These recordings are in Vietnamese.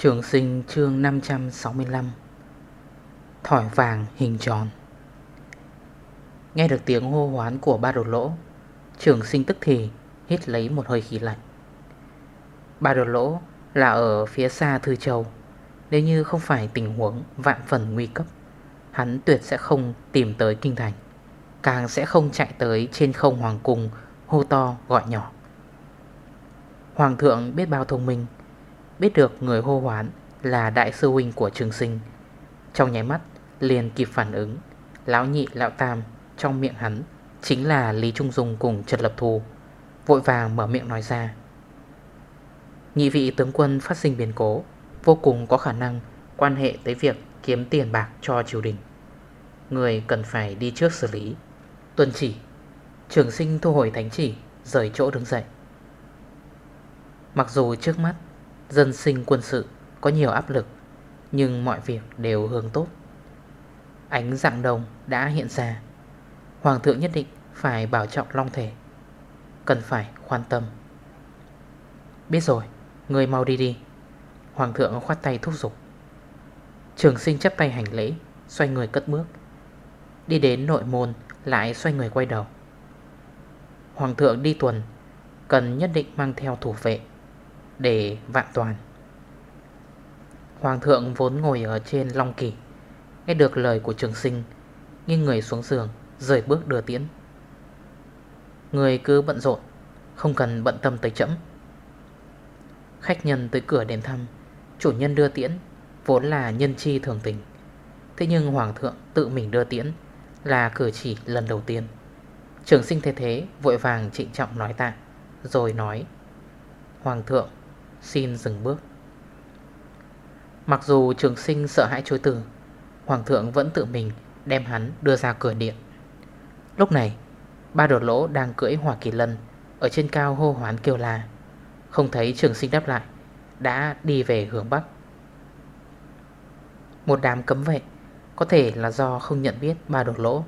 Trường sinh chương 565 Thỏi vàng hình tròn. Nghe được tiếng hô hoán của ba đồ lỗ, Trường sinh tức thì hít lấy một hơi khí lạnh. Ba đồ lỗ là ở phía xa Thư Châu, Nếu như không phải tình huống vạn phần nguy cấp, Hắn tuyệt sẽ không tìm tới kinh thành, Càng sẽ không chạy tới trên không hoàng cung Hô to gọi nhỏ. Hoàng thượng biết bao thông minh Biết được người hô hoán là đại sư huynh của trường sinh. Trong nháy mắt, liền kịp phản ứng, Lão nhị, lão tam trong miệng hắn Chính là Lý Trung Dung cùng Trật Lập Thù, Vội vàng mở miệng nói ra. Nhị vị tướng quân phát sinh biến cố, Vô cùng có khả năng quan hệ tới việc kiếm tiền bạc cho triều đình. Người cần phải đi trước xử lý. Tuần chỉ, Trường sinh thu hồi thánh chỉ, Rời chỗ đứng dậy. Mặc dù trước mắt Dân sinh quân sự có nhiều áp lực, Nhưng mọi việc đều hướng tốt. Ánh dạng đồng đã hiện ra. Hoàng thượng nhất định phải bảo trọng long thể, Cần phải quan tâm. Biết rồi, Người mau đi đi. Hoàng thượng khoát tay thúc giục. Trường sinh chấp tay hành lễ, Xoay người cất bước. Đi đến nội môn, Lại xoay người quay đầu. Hoàng thượng đi tuần, Cần nhất định mang theo thủ vệ. Để vạn toàn. Hoàng thượng vốn ngồi ở trên long kỳ, Nghe được lời của trường sinh, Nghiêng người xuống giường, Rời bước đưa tiễn. Người cứ bận rộn, Không cần bận tâm tới chậm Khách nhân tới cửa đến thăm, Chủ nhân đưa tiễn, Vốn là nhân chi thường tình. Thế nhưng Hoàng thượng tự mình đưa tiễn Là cử chỉ lần đầu tiên. Trường sinh thế thế, vội vàng trịnh trọng nói tạ, Rồi nói, Hoàng thượng xin dừng bước. Mặc dù trường sinh sợ hãi chối từ Hoàng thượng vẫn tự mình đem hắn đưa ra cửa điện. Lúc này Ba đột lỗ đang cưỡi hỏa kỳ lân Ở trên cao hô hoán kêu là, Không thấy trường sinh đáp lại Đã đi về hướng Bắc. Một đám cấm vệ Có thể là do không nhận biết ba đột lỗ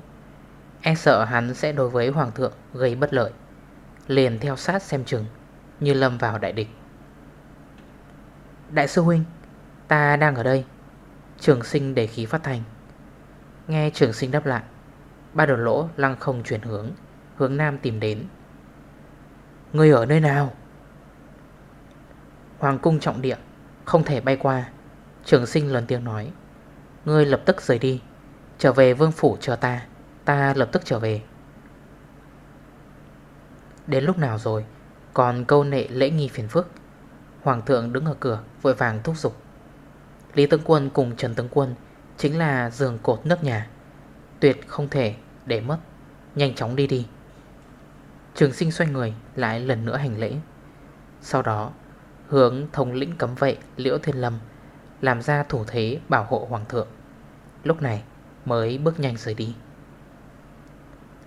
E sợ hắn sẽ đối với hoàng thượng gây bất lợi Liền theo sát xem chừng Như lâm vào đại địch. Đại sư huynh, Ta đang ở đây. Trường sinh để khí phát thành Nghe trường sinh đáp lại, Ba đồn lỗ lăng không chuyển hướng Hướng nam tìm đến. Người ở nơi nào? Hoàng cung trọng địa, Không thể bay qua. Trường sinh lần tiếng nói, Ngươi lập tức rời đi. Trở về vương phủ chờ ta Ta lập tức trở về. Đến lúc nào rồi, Còn câu nệ lễ nghi phiền phức? Hoàng thượng đứng ở cửa, Vội vàng thúc giục. Lý Tướng Quân cùng Trần Tướng Quân Chính là giường cột nước nhà. Tuyệt không thể để mất. Nhanh chóng đi đi. Trường sinh xoay người, lại lần nữa hành lễ. Sau đó, Hướng thống lĩnh cấm vệ Liễu Thiên Lâm Làm ra thủ thế bảo hộ Hoàng thượng. Lúc này mới bước nhanh rời đi.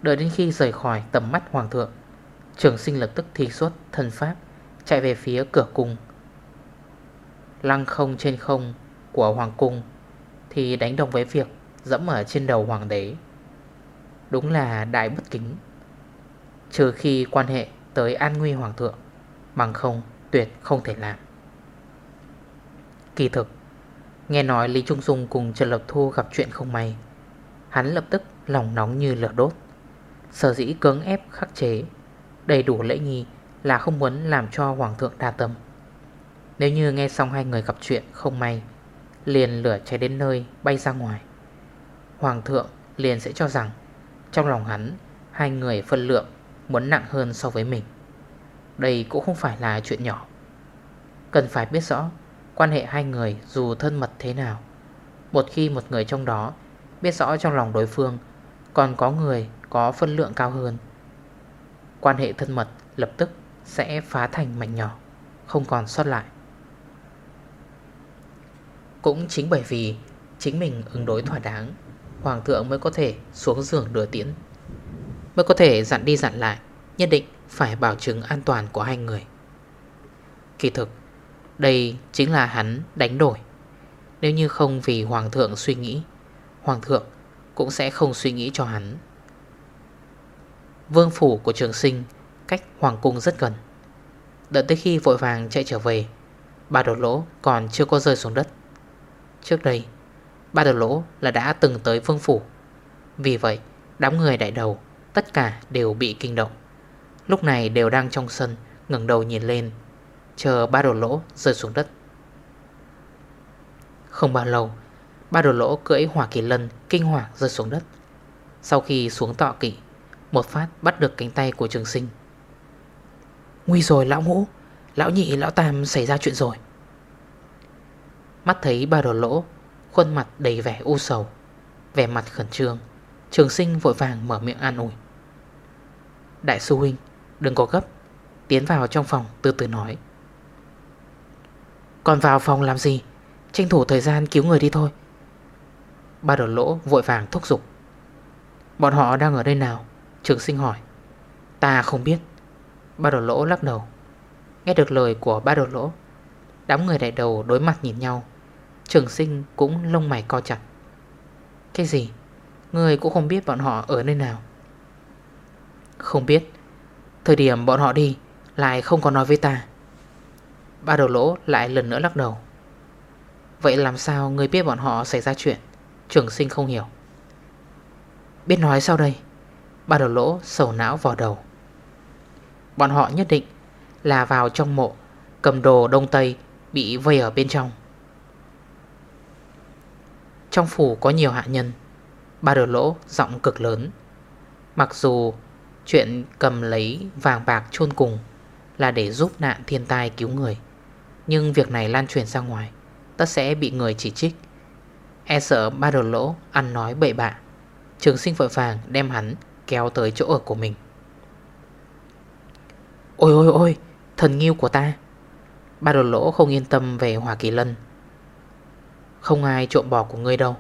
Đợi đến khi rời khỏi tầm mắt Hoàng thượng, Trường sinh lập tức thi xuất thân pháp. Chạy về phía cửa cung. Lăng không trên không của Hoàng cung Thì đánh đồng với việc dẫm ở trên đầu Hoàng đế. Đúng là đại bất kính, Trừ khi quan hệ tới an nguy Hoàng thượng, Bằng không tuyệt không thể làm. Kỳ thực, Nghe nói Lý Trung Dung cùng Trần Lập Thu gặp chuyện không may, Hắn lập tức lòng nóng như lửa đốt, Sở dĩ cưỡng ép khắc chế Đầy đủ lễ nghi là không muốn làm cho Hoàng thượng đa tâm. Nếu như nghe xong hai người gặp chuyện không may, Liền lửa cháy đến nơi, bay ra ngoài. Hoàng thượng liền sẽ cho rằng, Trong lòng hắn, Hai người phân lượng muốn nặng hơn so với mình. Đây cũng không phải là chuyện nhỏ. Cần phải biết rõ, Quan hệ hai người dù thân mật thế nào, Một khi một người trong đó Biết rõ trong lòng đối phương, Còn có người có phân lượng cao hơn, Quan hệ thân mật lập tức sẽ phá thành mảnh nhỏ, Không còn sót lại. Cũng chính bởi vì Chính mình ứng đối thỏa đáng, Hoàng thượng mới có thể xuống giường đưa tiễn, Mới có thể dặn đi dặn lại, Nhất định phải bảo chứng an toàn của hai người. Kỳ thực, Đây chính là hắn đánh đổi. Nếu như không vì Hoàng thượng suy nghĩ, Hoàng thượng cũng sẽ không suy nghĩ cho hắn. Vương phủ của trường sinh Cách Hoàng cung rất gần. Đợi tới khi vội vàng chạy trở về Ba đột lỗ còn chưa có rơi xuống đất. Trước đây Ba đột lỗ là đã từng tới vương phủ. Vì vậy, đám người đại đầu Tất cả đều bị kinh động. Lúc này đều đang trong sân, ngẩng đầu nhìn lên, Chờ ba đột lỗ rơi xuống đất. Không bao lâu Ba đột lỗ cưỡi hỏa kỳ lân Kinh hoàng rơi xuống đất. Sau khi xuống tọa kỵ, Một phát bắt được cánh tay của trường sinh. Nguy rồi, lão ngũ. Lão nhị, lão tam xảy ra chuyện rồi. Mắt thấy ba đồ lỗ, Khuôn mặt đầy vẻ u sầu, Vẻ mặt khẩn trương, Trường sinh vội vàng mở miệng an ủi. Đại sư huynh, Đừng có gấp, Tiến vào trong phòng từ từ nói. Còn vào phòng làm gì? Tranh thủ thời gian cứu người đi thôi. Ba đồ lỗ vội vàng thúc giục. Bọn họ đang ở đây nào? Trường sinh hỏi. Ta không biết. Ba đồ lỗ lắc đầu. Nghe được lời của ba đồ lỗ, Đám người đại đầu đối mặt nhìn nhau. Trường sinh cũng lông mày co chặt. Cái gì? Người cũng không biết bọn họ ở nơi nào. Không biết. Thời điểm bọn họ đi, Lại không có nói với ta. Ba đầu lỗ lại lần nữa lắc đầu. Vậy làm sao người biết bọn họ xảy ra chuyện? Trường sinh không hiểu. Biết nói sau đây. Ba đầu lỗ sầu não vào đầu. Bọn họ nhất định Là vào trong mộ, Cầm đồ đông tây Bị vây ở bên trong. Trong phủ có nhiều hạ nhân, Ba đầu lỗ giọng cực lớn. Mặc dù chuyện cầm lấy vàng bạc chôn cùng Là để giúp nạn thiên tai cứu người, Nhưng việc này lan truyền ra ngoài, Tất sẽ bị người chỉ trích. E sợ ba đồ lỗ ăn nói bậy bạ, Trường sinh vội vàng đem hắn kéo tới chỗ ở của mình. Ôi ôi ôi, Thần nghiêu của ta. Ba đồ lỗ không yên tâm về Hòa Kỳ Lân. Không ai trộm bò của ngươi đâu.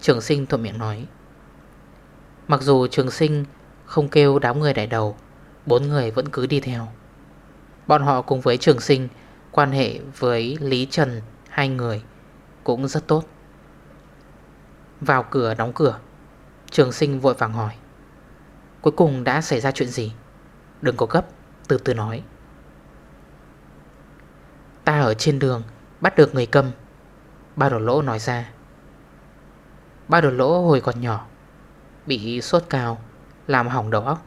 Trường sinh thuận miệng nói. Mặc dù trường sinh không kêu đám người đại đầu, Bốn người vẫn cứ đi theo. Bọn họ cùng với trường sinh Quan hệ với Lý Trần, Hai người, cũng rất tốt. Vào cửa đóng cửa, Trường sinh vội vàng hỏi. Cuối cùng đã xảy ra chuyện gì? Đừng có gấp. Từ từ nói. Ta ở trên đường, Bắt được người cầm. Ba đổ lỗ nói ra. Ba đổ lỗ hồi còn nhỏ, Bị sốt cao, Làm hỏng đầu óc.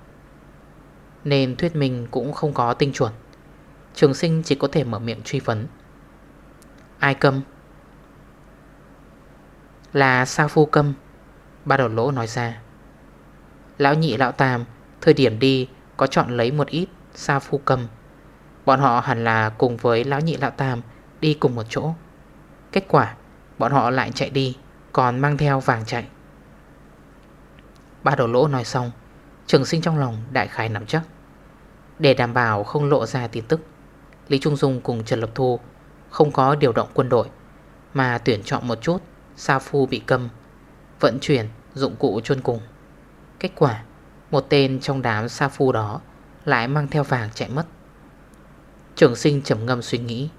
Nên thuyết minh cũng không có tinh chuẩn. Trường sinh chỉ có thể mở miệng truy vấn. Ai câm Là sa phu câm Ba đầu lỗ nói ra. Lão nhị, lão tam, Thời điểm đi có chọn lấy một ít. Sa phu cầm. Bọn họ hẳn là cùng với lão nhị lão tam Đi cùng một chỗ. Kết quả bọn họ lại chạy đi Còn mang theo vàng chạy. Ba đầu lỗ nói xong Trường sinh trong lòng đại khái nắm chắc. Để đảm bảo không lộ ra tin tức Lý Trung Dung cùng Trần Lập Thu Không có điều động quân đội Mà tuyển chọn một chút Sa phu bị cầm, Vận chuyển dụng cụ chôn cùng. Kết quả Một tên trong đám sa phu đó lại mang theo vàng chạy mất. Trường sinh trầm ngâm suy nghĩ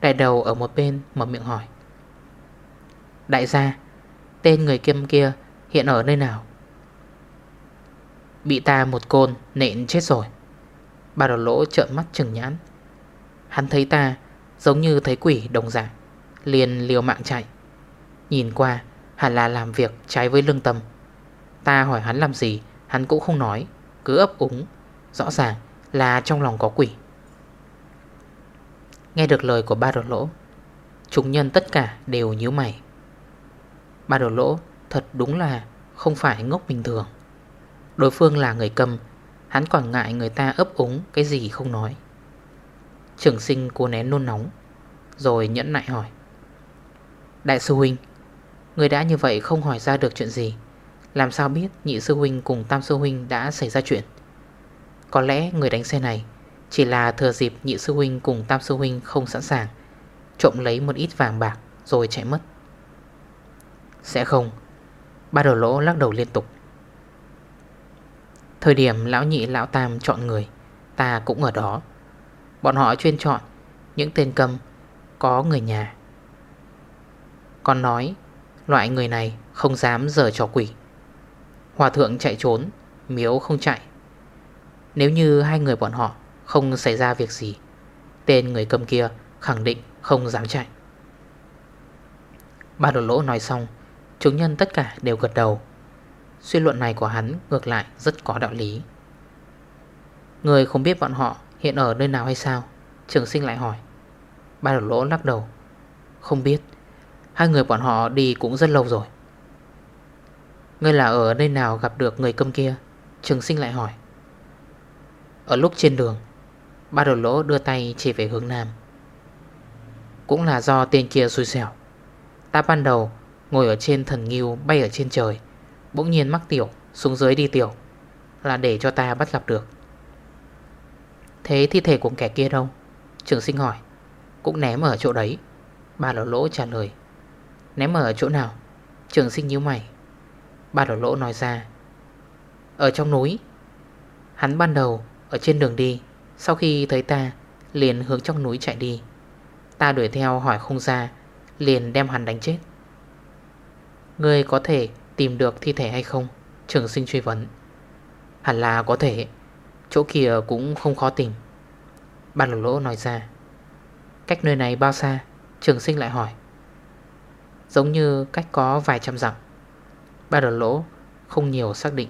Đại đầu ở một bên mở miệng hỏi. Đại gia, Tên người kiêm kia hiện ở nơi nào? Bị ta một côn nện chết rồi. Bà đầu lỗ trợn mắt trừng nhãn. Hắn thấy ta giống như thấy quỷ đồng dạng, Liền liều mạng chạy. Nhìn qua, hẳn là làm việc trái với lương tâm. Ta hỏi hắn làm gì, Hắn cũng không nói, Cứ ấp úng. Rõ ràng là trong lòng có quỷ. Nghe được lời của ba đồ lỗ, Chúng nhân tất cả đều nhíu mày. Ba đồ lỗ thật đúng là không phải ngốc bình thường. Đối phương là người cầm, Hắn còn ngại người ta ấp úng cái gì không nói. Trường sinh cô nén nôn nóng, Rồi nhẫn nại hỏi. Đại sư huynh, Người đã như vậy không hỏi ra được chuyện gì. Làm sao biết nhị sư huynh cùng tam sư huynh đã xảy ra chuyện? Có lẽ người đánh xe này Chỉ là thừa dịp nhị sư huynh cùng tam sư huynh không sẵn sàng. Trộm lấy một ít vàng bạc Rồi chạy mất. Sẽ không. Ba đầu lỗ lắc đầu liên tục. Thời điểm lão nhị, lão tam chọn người, Ta cũng ở đó. Bọn họ chuyên chọn những tên cầm Có người nhà. Còn nói, Loại người này không dám dở trò quỷ. Hòa thượng chạy trốn, Miếu không chạy. Nếu như hai người bọn họ Không xảy ra việc gì, Tên người cầm kia khẳng định Không dám chạy. Ba đồ lỗ nói xong, Chúng nhân tất cả đều gật đầu. Suy luận này của hắn ngược lại rất có đạo lý. Người không biết bọn họ hiện ở nơi nào hay sao? Trường sinh lại hỏi. Ba đồ lỗ lắc đầu. Không biết. Hai người bọn họ đi cũng rất lâu rồi. Ngươi là ở nơi nào gặp được người câm kia? Trường sinh lại hỏi. Ở lúc trên đường, Ba đầu lỗ đưa tay chỉ về hướng nam. Cũng là do tên kia xui xẻo. Ta ban đầu ngồi ở trên thần nghiêu bay ở trên trời, Bỗng nhiên mắc tiểu, xuống dưới đi tiểu, Là để cho ta bắt gặp được. Thế thi thể của kẻ kia đâu? Trường sinh hỏi. Cũng ném ở chỗ đấy. Ba đầu lỗ trả lời. Ném ở chỗ nào? Trường sinh nhíu mày. Ba đầu lỗ nói ra. Ở trong núi. Hắn ban đầu ở trên đường đi. Sau khi thấy ta, Liền hướng trong núi chạy đi. Ta đuổi theo hỏi không ra, Liền đem hắn đánh chết. Ngươi có thể tìm được thi thể hay không? Trường sinh truy vấn. Hẳn là có thể. Chỗ kia cũng không khó tìm. Ba lỗ lỗ nói ra. Cách nơi này bao xa? Trường sinh lại hỏi. Giống như cách có vài trăm dặm. Ba đợt lỗ không nhiều xác định.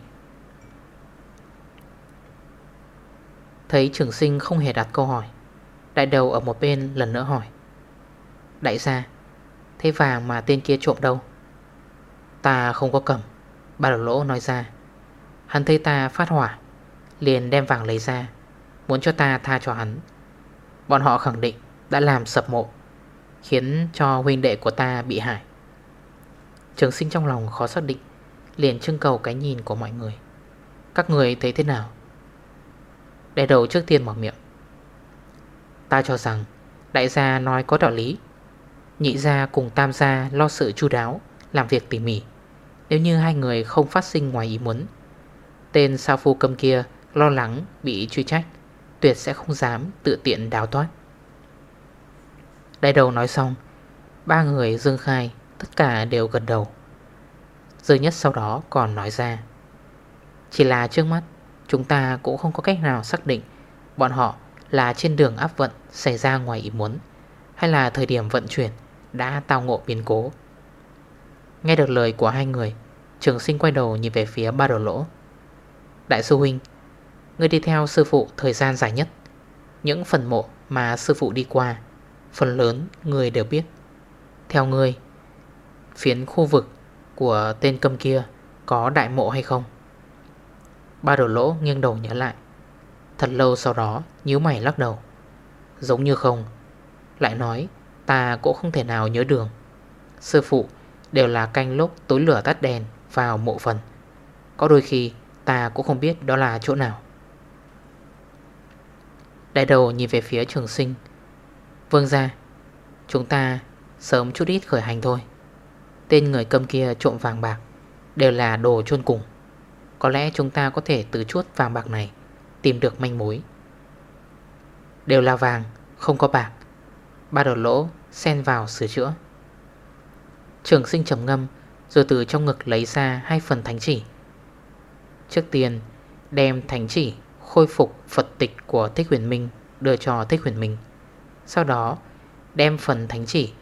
Thấy trường sinh không hề đặt câu hỏi. Đại đầu ở một bên lần nữa hỏi. Đại gia, Thế vàng mà tên kia trộm đâu? Ta không có cầm Ba đầu lỗ nói ra. Hắn thấy ta phát hỏa, Liền đem vàng lấy ra, Muốn cho ta tha cho hắn. Bọn họ khẳng định đã làm sập mộ, Khiến cho huynh đệ của ta bị hại. Trường sinh trong lòng khó xác định, Liền trưng cầu cái nhìn của mọi người. Các người thấy thế nào? Đại đầu trước tiên mở miệng. Ta cho rằng Đại gia nói có đạo lý. Nhị gia cùng tam gia lo sự chu đáo, Làm việc tỉ mỉ. Nếu như hai người không phát sinh ngoài ý muốn, Tên sao phu cầm kia Lo lắng bị truy trách, Tuyệt sẽ không dám tự tiện đào thoát. Đại đầu nói xong, Ba người dương khai, Tất cả đều gần đầu. Dương nhất sau đó còn nói ra, Chỉ là trước mắt Chúng ta cũng không có cách nào xác định Bọn họ là trên đường áp vận Xảy ra ngoài ý muốn, Hay là thời điểm vận chuyển Đã tao ngộ biến cố. Nghe được lời của hai người, Trường sinh quay đầu nhìn về phía ba đầu lỗ. Đại sư huynh Người đi theo sư phụ thời gian dài nhất. Những phần mộ mà sư phụ đi qua, Phần lớn người đều biết. Theo người Phiến khu vực của tên cầm kia Có đại mộ hay không? Ba đầu lỗ nghiêng đầu nhớ lại. Thật lâu sau đó, nhíu mày lắc đầu. Giống như không. Lại nói, ta cũng không thể nào nhớ đường. Sư phụ, đều là canh lúc tối lửa tắt đèn vào mộ phần. Có đôi khi, ta cũng không biết đó là chỗ nào. Đại đầu nhìn về phía trường sinh. Vương ra Chúng ta sớm chút ít khởi hành thôi. Tên người cầm kia trộm vàng bạc, Đều là đồ chôn cùng. Có lẽ chúng ta có thể từ chuốt vàng bạc này, Tìm được manh mối. Đều là vàng, Không có bạc. Ba đột lỗ, xen vào sửa chữa. Trường sinh trầm ngâm, Rồi từ trong ngực lấy ra hai phần thánh chỉ. Trước tiên, Đem thánh chỉ khôi phục Phật tịch của Thích Huyền Minh, Đưa cho Thích Huyền Minh. Sau đó, đem phần thánh chỉ,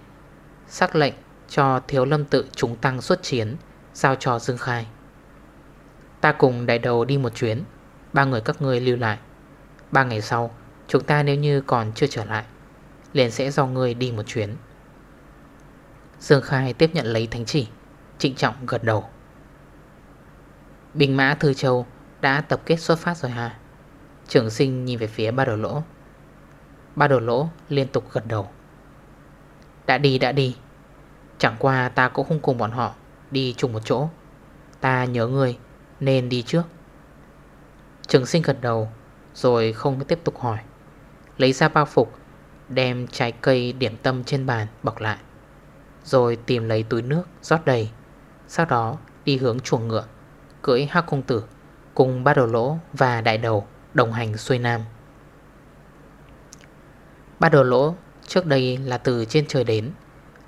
Sắc lệnh cho thiếu lâm tự chúng tăng xuất chiến, Giao cho Dương Khai. Ta cùng đại đầu đi một chuyến. Ba người các ngươi lưu lại. Ba ngày sau, Chúng ta nếu như còn chưa trở lại, Liền sẽ do ngươi đi một chuyến. Dương Khai tiếp nhận lấy thánh chỉ, Trịnh trọng gật đầu. Bình mã Thư Châu Đã tập kết xuất phát rồi ha Trưởng sinh nhìn về phía ba đồ lỗ. Ba đồ lỗ liên tục gật đầu. Đã đi đã đi. Chẳng qua ta cũng không cùng bọn họ Đi chung một chỗ. Ta nhớ người nên đi trước. Trường sinh gật đầu, Rồi không tiếp tục hỏi. Lấy ra bao phục, Đem trái cây điểm tâm trên bàn bọc lại, Rồi tìm lấy túi nước rót đầy, Sau đó đi hướng chuồng ngựa, Cưỡi hắc công tử Cùng ba đầu lỗ và đại đầu Đồng hành xuôi nam. Ba đầu lỗ trước đây là từ trên trời đến,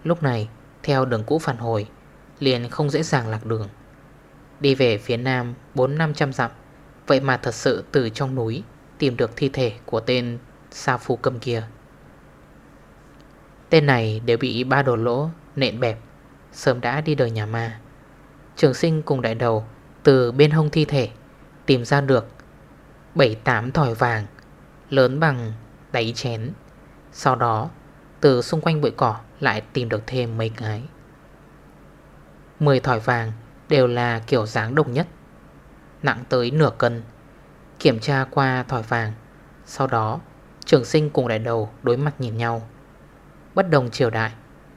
Lúc này theo đường cũ phản hồi, Liền không dễ dàng lạc đường. Đi về phía nam 4-500 dặm. Vậy mà thật sự từ trong núi Tìm được thi thể của tên Sa Phu Cầm kia. Tên này đều bị ba đồ lỗ nện bẹp, Sớm đã đi đời nhà ma. Trường sinh cùng đại đầu Từ bên hông thi thể Tìm ra được 7-8 thỏi vàng Lớn bằng đáy chén. Sau đó, từ xung quanh bụi cỏ Lại tìm được thêm mấy cái. 10 thỏi vàng Đều là kiểu dáng đồng nhất. Nặng tới nửa cân. Kiểm tra qua thỏi vàng. Sau đó, trường sinh cùng đại đầu đối mặt nhìn nhau. Bất đồng triều đại,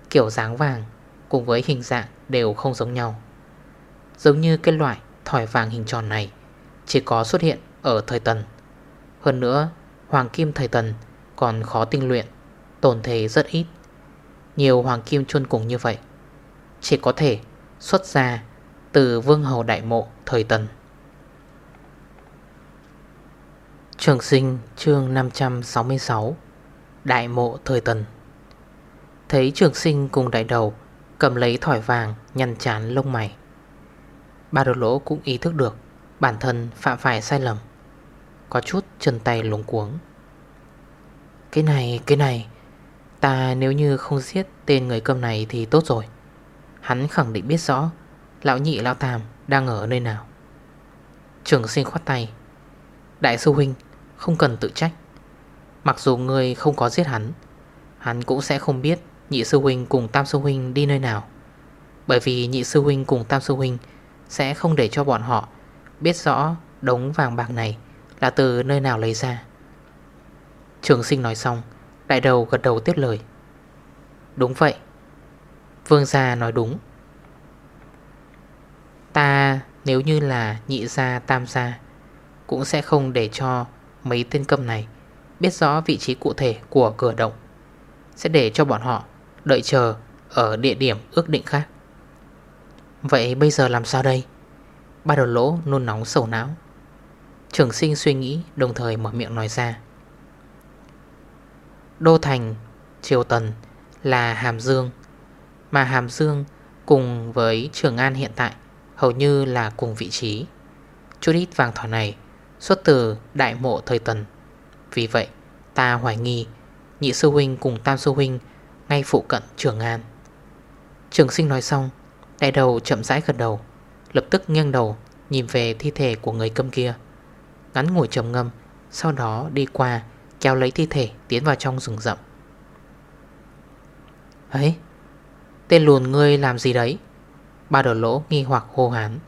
Kiểu dáng vàng Cùng với hình dạng đều không giống nhau. Giống như cái loại thỏi vàng hình tròn này, Chỉ có xuất hiện ở thời tần. Hơn nữa, Hoàng kim thời tần còn khó tinh luyện, Tồn thể rất ít. Nhiều hoàng kim chôn cùng như vậy, Chỉ có thể xuất ra từ vương hầu đại mộ thời tần. Trường sinh chương 566 Đại mộ thời tần. Thấy trường sinh cùng đại đầu Cầm lấy thỏi vàng nhăn chán lông mày. Ba đồ lỗ cũng ý thức được Bản thân phạm phải sai lầm Có chút chân tay lúng cuống. Cái này, cái này Ta nếu như không giết tên người cầm này thì tốt rồi. Hắn khẳng định biết rõ Lão nhị, lão tam đang ở nơi nào? Trường sinh khoát tay. Đại sư huynh, không cần tự trách. Mặc dù người không có giết hắn Hắn cũng sẽ không biết Nhị sư huynh cùng tam sư huynh đi nơi nào. Bởi vì nhị sư huynh cùng tam sư huynh Sẽ không để cho bọn họ Biết rõ đống vàng bạc này Là từ nơi nào lấy ra. Trường sinh nói xong, Đại đầu gật đầu tiếp lời. Đúng vậy. Vương gia nói đúng. Ta nếu như là nhị gia tam gia, Cũng sẽ không để cho mấy tên cầm này Biết rõ vị trí cụ thể của cửa động. Sẽ để cho bọn họ Đợi chờ ở địa điểm ước định khác. Vậy bây giờ làm sao đây? Ba đầu lỗ nôn nóng sầu não. Trường sinh suy nghĩ, Đồng thời mở miệng nói ra. Đô Thành Triều Tần là Hàm Dương, Mà Hàm Dương cùng với Trường An hiện tại Hầu như là cùng vị trí. Chút ít vàng thỏ này Xuất từ đại mộ thời Tần. Vì vậy, ta hoài nghi Nhị sư huynh cùng tam sư huynh Ngay phụ cận Trường An. Trường sinh nói xong Đại đầu chậm rãi gật đầu, Lập tức nghiêng đầu Nhìn về thi thể của người câm kia. Ngắn ngồi trầm ngâm, Sau đó đi qua Kéo lấy thi thể tiến vào trong rừng rậm. Ấy, Tên lùn ngươi làm gì đấy? Ba đầu lỗ nghi hoặc hô hán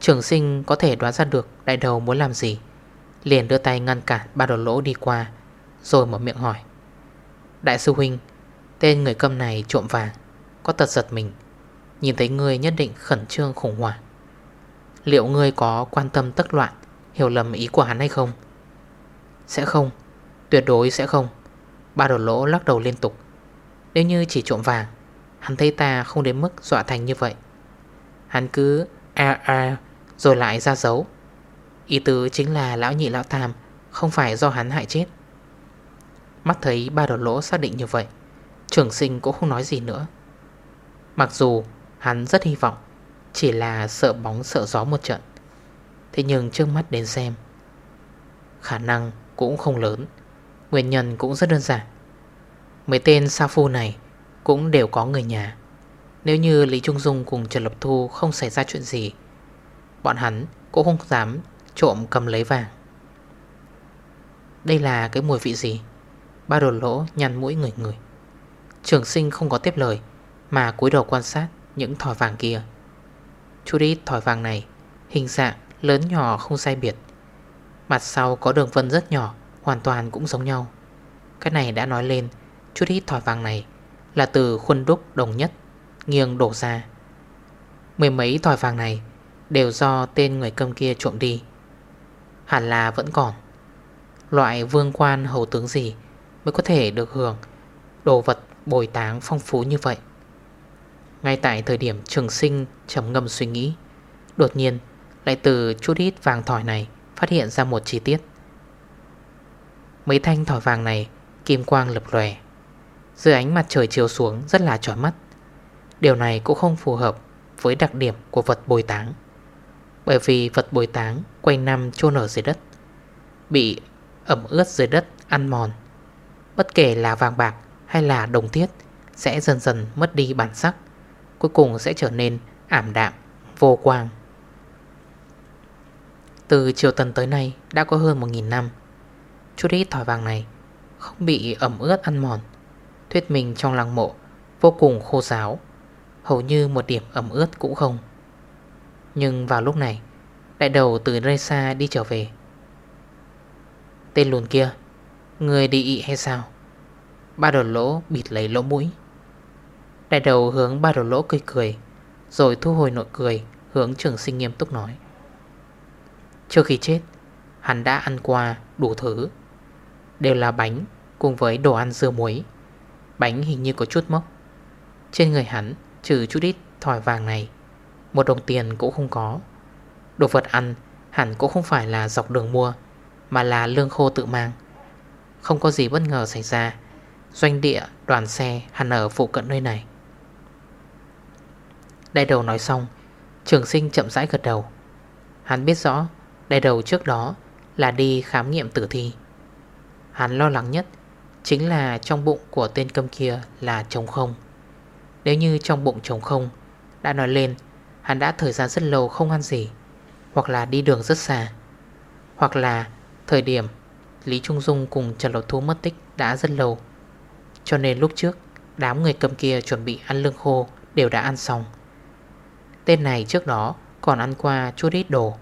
Trường sinh có thể đoán ra được Đại đầu muốn làm gì. Liền đưa tay ngăn cản ba đầu lỗ đi qua, Rồi mở miệng hỏi. Đại sư huynh, Tên người câm này trộm vàng, Có tật giật mình. Nhìn thấy ngươi nhất định khẩn trương khủng hoảng. Liệu ngươi có quan tâm tất loạn, Hiểu lầm ý của hắn hay không? Sẽ không, Tuyệt đối sẽ không. Ba đồ lỗ lắc đầu liên tục. Nếu như chỉ trộm vàng Hắn thấy ta không đến mức dọa thành như vậy. Hắn cứ a a Rồi lại ra dấu. Ý tứ chính là lão nhị lão tam Không phải do hắn hại chết. Mắt thấy ba đồ lỗ xác định như vậy trưởng sinh cũng không nói gì nữa. Mặc dù hắn rất hy vọng, Chỉ là sợ bóng sợ gió một trận. Thế nhưng trước mắt đến xem, Khả năng cũng không lớn. Nguyên nhân cũng rất đơn giản. Mấy tên sa phu này cũng đều có người nhà. Nếu như Lý Trung Dung cùng Trần Lập Thu Không xảy ra chuyện gì, Bọn hắn cũng không dám trộm cầm lấy vàng. Đây là cái mùi vị gì? Ba đồ lỗ nhăn mũi người người Trường sinh không có tiếp lời, Mà cúi đầu quan sát những thỏi vàng kia. Chút ít thỏi vàng này, Hình dạng lớn nhỏ không sai biệt. Mặt sau có đường vân rất nhỏ, Hoàn toàn cũng giống nhau. Cái này đã nói lên Chút ít thỏi vàng này là từ khuôn đúc đồng nhất, Nghiêng đổ ra. Mười mấy thỏi vàng này Đều do tên người cầm kia trộm đi. Hẳn là vẫn còn. Loại vương quan hầu tướng gì Mới có thể được hưởng Đồ vật bồi táng phong phú như vậy? Ngay tại thời điểm trường sinh trầm ngâm suy nghĩ, Đột nhiên Lại từ chút ít vàng thỏi này Phát hiện ra một chi tiết. Mấy thanh thỏi vàng này Kim quang lập lòe dưới ánh mặt trời chiếu xuống rất là chói mắt. Điều này cũng không phù hợp Với đặc điểm của vật bồi táng. Bởi vì vật bồi táng Quanh năm chôn ở dưới đất Bị ẩm ướt dưới đất ăn mòn. Bất kể là vàng bạc hay là đồng thiết Sẽ dần dần mất đi bản sắc Cuối cùng sẽ trở nên ảm đạm, vô quang. Từ triều tần tới nay đã có hơn 1.000 năm Chút ít thỏi vàng này Không bị ẩm ướt ăn mòn. Thuyết minh trong lăng mộ, Vô cùng khô giáo, Hầu như một điểm ẩm ướt cũng không. Nhưng vào lúc này, Đại đầu từ nơi xa đi trở về. Tên lùn kia, Người đi ị hay sao? Ba đầu lỗ bịt lấy lỗ mũi. Đại đầu hướng ba đầu lỗ cười cười, Rồi thu hồi nội cười, Hướng trường sinh nghiêm túc nói. Trước khi chết, Hắn đã ăn qua đủ thứ, Đều là bánh cùng với đồ ăn dưa muối. Bánh hình như có chút mốc. Trên người hắn, trừ chút ít thỏi vàng này, Một đồng tiền cũng không có. Đồ vật ăn hẳn cũng không phải là dọc đường mua, Mà là lương khô tự mang. Không có gì bất ngờ xảy ra. Doanh địa, đoàn xe hẳn ở phụ cận nơi này. Đại đầu nói xong, Trường sinh chậm rãi gật đầu. Hắn biết rõ, Đại đầu trước đó là đi khám nghiệm tử thi. Hắn lo lắng nhất Chính là trong bụng của tên câm kia là trống không. Nếu như trong bụng trống không Đã nói lên, Hắn đã thời gian rất lâu không ăn gì, Hoặc là đi đường rất xa, Hoặc là thời điểm Lý Trung Dung cùng Trần Lột Thu mất tích đã rất lâu. Cho nên lúc trước, Đám người cầm kia chuẩn bị ăn lương khô Đều đã ăn xong. Tên này trước đó còn ăn qua chút ít đồ.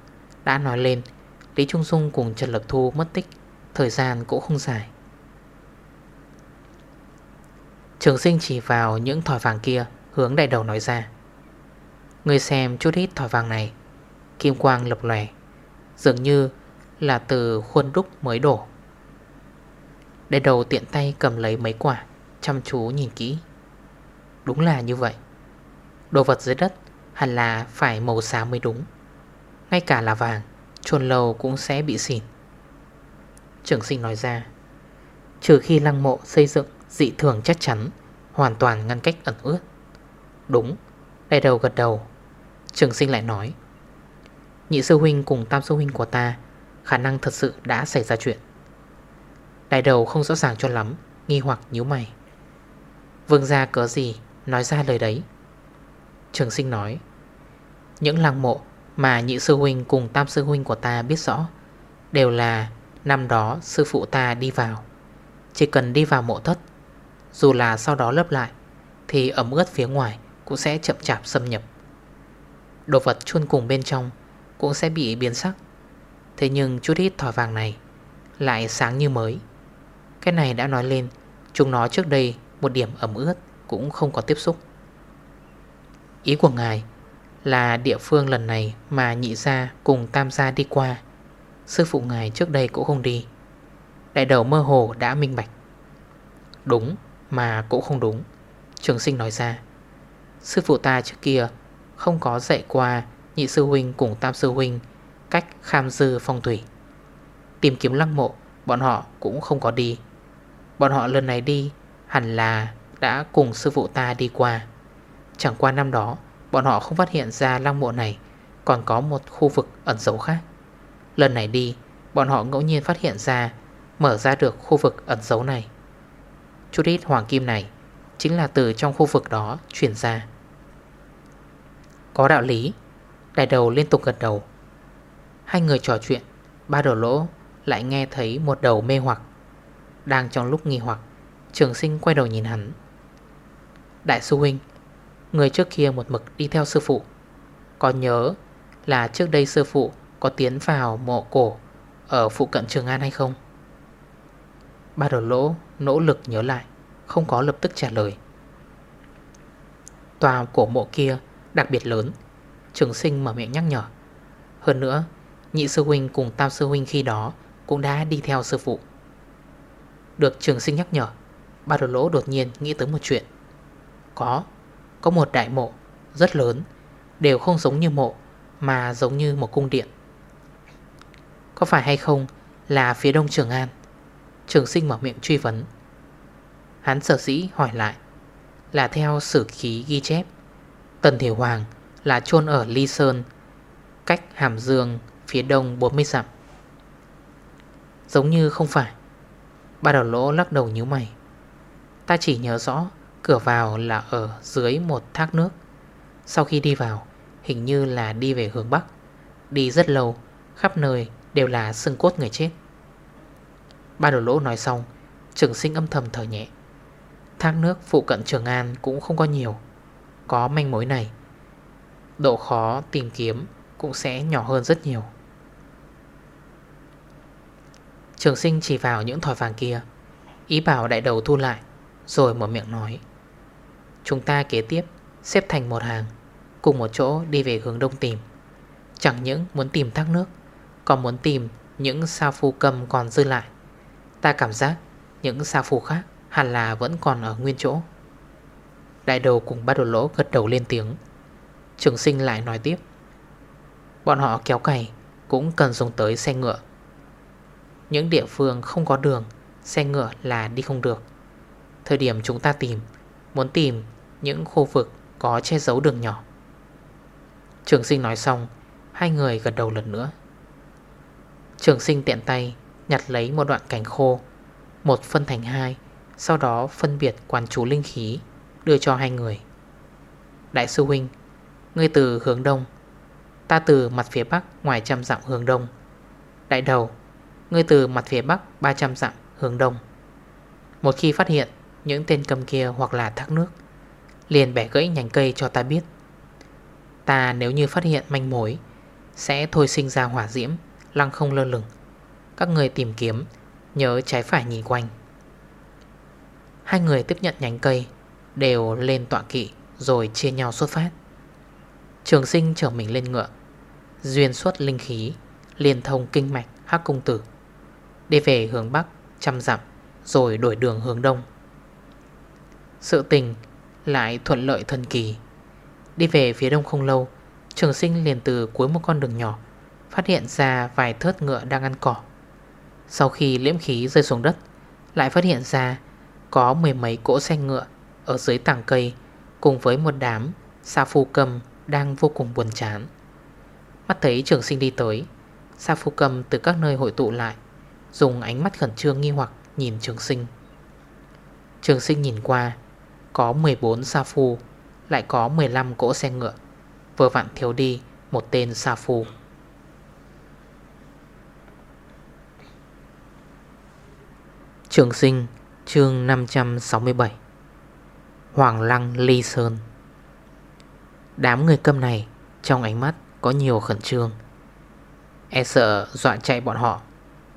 Đã nói lên, Lý Trung Dung cùng Trần Lập Thu mất tích, Thời gian cũng không dài. Trường sinh chỉ vào những thỏi vàng kia, Hướng đại đầu nói ra. Người xem chút ít thỏi vàng này, Kim quang lập lòe, Dường như là từ khuôn đúc mới đổ. Đại đầu tiện tay cầm lấy mấy quả, Chăm chú nhìn kỹ. Đúng là như vậy. Đồ vật dưới đất hẳn là phải màu xám mới đúng. Ngay cả là vàng Chuồn lầu cũng sẽ bị xỉn. Trường sinh nói ra, Trừ khi lăng mộ xây dựng dị thường chắc chắn, Hoàn toàn ngăn cách ẩn ướt. Đúng Đại đầu gật đầu. Trường sinh lại nói, Nhị sư huynh cùng tam sư huynh của ta, Khả năng thật sự đã xảy ra chuyện. Đại đầu không rõ ràng cho lắm, Nghi hoặc nhíu mày. Vương gia cớ gì Nói ra lời đấy? Trường sinh nói, Những làng mộ mà nhị sư huynh cùng tam sư huynh của ta biết rõ Đều là năm đó sư phụ ta đi vào. Chỉ cần đi vào mộ thất dù là sau đó lấp lại, Thì ẩm ướt phía ngoài cũng sẽ chậm chạp xâm nhập. Đồ vật chôn cùng bên trong Cũng sẽ bị biến sắc. Thế nhưng chút ít thỏi vàng này Lại sáng như mới. Cái này đã nói lên, Chúng nó trước đây một điểm ẩm ướt Cũng không có tiếp xúc. Ý của ngài là địa phương lần này mà nhị gia cùng tam gia đi qua. Sư phụ ngài trước đây cũng không đi. Đại đầu mơ hồ đã minh bạch. Đúng mà cũng không đúng. Trường sinh nói ra, Sư phụ ta trước kia Không có dạy qua nhị sư huynh cùng tam sư huynh Cách kham dư phong thủy. Tìm kiếm lăng mộ, Bọn họ cũng không có đi. Bọn họ lần này đi Hẳn là đã cùng sư phụ ta đi qua. Chẳng qua năm đó, Bọn họ không phát hiện ra lăng mộ này, Còn có một khu vực ẩn dấu khác. Lần này đi, Bọn họ ngẫu nhiên phát hiện ra Mở ra được khu vực ẩn dấu này. Chút ít hoàng kim này Chính là từ trong khu vực đó chuyển ra. Có đạo lý. Đại đầu liên tục gật đầu. Hai người trò chuyện, Ba đầu lỗ lại nghe thấy một đầu mê hoặc Đang trong lúc nghi hoặc. Trường sinh quay đầu nhìn hắn. Đại sư huynh, Người trước kia một mực đi theo sư phụ. Có nhớ là trước đây sư phụ Có tiến vào mộ cổ Ở phụ cận Trường An hay không? Ba đầu lỗ nỗ lực nhớ lại, Không có lập tức trả lời. Tòa cổ mộ kia đặc biệt lớn, Trường sinh mở miệng nhắc nhở. Hơn nữa, Nhị sư huynh cùng tam sư huynh khi đó Cũng đã đi theo sư phụ. Được trường sinh nhắc nhở, Ba đầu lỗ đột nhiên nghĩ tới một chuyện. Có có một đại mộ rất lớn, Đều không giống như mộ, Mà giống như một cung điện. Có phải hay không Là phía đông Trường An? Trường sinh mở miệng truy vấn. Hắn sở dĩ hỏi lại Là theo sử khí ghi chép. Tần Thiểu Hoàng là chôn ở Ly Sơn, Cách Hàm Dương phía đông 40 dặm. Giống như không phải. Ba đầu lỗ lắc đầu nhíu mày. Ta chỉ nhớ rõ Cửa vào là ở dưới một thác nước. Sau khi đi vào, Hình như là đi về hướng Bắc. Đi rất lâu, Khắp nơi đều là xương cốt người chết. Ba đồ lỗ nói xong, Trường sinh âm thầm thở nhẹ. Thác nước phụ cận Trường An cũng không có nhiều. Có manh mối này, Độ khó tìm kiếm cũng sẽ nhỏ hơn rất nhiều. Trường sinh chỉ vào những thỏi vàng kia, Ý bảo đại đầu thu lại, Rồi mở miệng nói, Chúng ta kế tiếp xếp thành một hàng, Cùng một chỗ đi về hướng đông tìm. Chẳng những muốn tìm thác nước, Còn muốn tìm những sao phu cầm còn dư lại. Ta cảm giác những sao phù khác Hẳn là vẫn còn ở nguyên chỗ. Đại đầu cùng ba đồ lỗ gật đầu lên tiếng. Trường sinh lại nói tiếp. Bọn họ kéo cày Cũng cần dùng tới xe ngựa. Những địa phương không có đường, Xe ngựa là đi không được. Thời điểm chúng ta tìm, Muốn tìm những khu vực có che giấu đường nhỏ. Trường sinh nói xong, Hai người gật đầu lần nữa. Trường sinh tiện tay Nhặt lấy một đoạn cành khô, Một phân thành hai, Sau đó phân biệt quản chú linh khí, Đưa cho hai người. Đại sư huynh, Ngươi từ hướng đông, Ta từ mặt phía bắc ngoài trăm dặm hướng đông. Đại đầu, Ngươi từ mặt phía bắc 300 dặm hướng đông. Một khi phát hiện Những tên cầm kia hoặc là thác nước, Liền bẻ gãy nhánh cây cho ta biết. Ta nếu như phát hiện manh mối, Sẽ thôi sinh ra hỏa diễm, Lăng không lơ lửng. Các người tìm kiếm, Nhớ trái phải nhìn quanh. Hai người tiếp nhận nhánh cây, Đều lên tọa kỵ Rồi chia nhau xuất phát. Trường sinh trở mình lên ngựa, Duyên xuất linh khí, Liên thông kinh mạch hắc công tử. Đi về hướng Bắc, trăm dặm, Rồi đổi đường hướng Đông. Sự tình lại thuận lợi thần kỳ. Đi về phía đông không lâu, Trường sinh liền từ cuối một con đường nhỏ, Phát hiện ra vài thớt ngựa đang ăn cỏ. Sau khi liễm khí rơi xuống đất, Lại phát hiện ra Có mười mấy cỗ xe ngựa Ở dưới tảng cây Cùng với một đám Sa phu cầm đang vô cùng buồn chán. Mắt thấy trường sinh đi tới, Sa phu cầm từ các nơi hội tụ lại, Dùng ánh mắt khẩn trương nghi hoặc nhìn trường sinh. Trường sinh nhìn qua, Có 14 sa phu, Lại có 15 cỗ xe ngựa, Vừa vặn thiếu đi một tên sa phu. Trường sinh, chương 567 Hoàng Lăng, Ly Sơn. Đám người câm này, Trong ánh mắt có nhiều khẩn trương. E sợ dọa chạy bọn họ,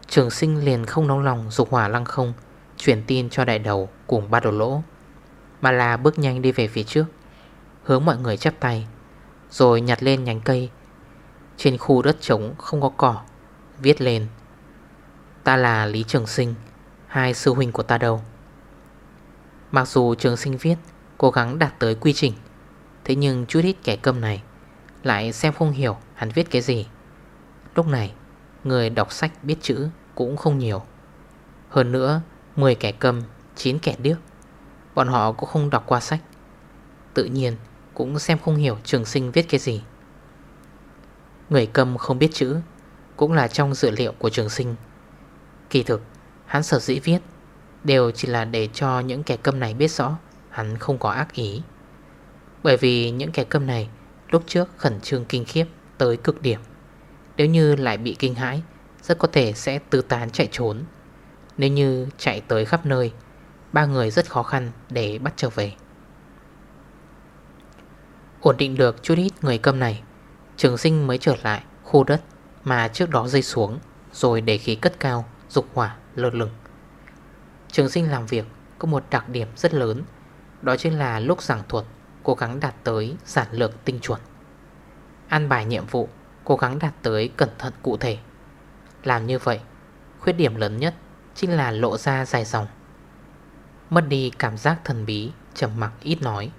Trường sinh liền không nóng lòng dục hỏa lăng không Chuyển tin cho đại đầu cùng ba đồ lỗ, Mà là bước nhanh đi về phía trước, Hướng mọi người chắp tay, Rồi nhặt lên nhánh cây. Trên khu đất trống không có cỏ, Viết lên, Ta là Lý Trường Sinh Hai sư huynh của ta đâu. Mặc dù trường sinh viết Cố gắng đạt tới quy trình, Thế nhưng chút ít kẻ cơm này Lại xem không hiểu hắn viết cái gì. Lúc này, Người đọc sách biết chữ cũng không nhiều. Hơn nữa 10 kẻ cầm 9 kẻ điếc, Bọn họ cũng không đọc qua sách. Tự nhiên cũng xem không hiểu trường sinh viết cái gì. Người cầm không biết chữ Cũng là trong dữ liệu của trường sinh. Kỳ thực Hắn sở dĩ viết Đều chỉ là để cho những kẻ câm này biết rõ, Hắn không có ác ý. Bởi vì những kẻ câm này Lúc trước khẩn trương kinh khiếp Tới cực điểm. Nếu như lại bị kinh hãi, Rất có thể sẽ tư tán chạy trốn. Nếu như chạy tới khắp nơi, Ba người rất khó khăn để bắt trở về. Ổn định được chút ít người câm này, Trường sinh mới trở lại khu đất Mà trước đó rơi xuống, Rồi để khí cất cao, Dục hỏa lơ lửng Trường sinh làm việc có một đặc điểm rất lớn, Đó chính là lúc giảng thuật, Cố gắng đạt tới giản lược tinh chuẩn. An bài nhiệm vụ, Cố gắng đạt tới cẩn thận cụ thể. Làm như vậy, Khuyết điểm lớn nhất Chính là lộ ra dài dòng. Mất đi cảm giác thần bí, trầm mặc ít nói.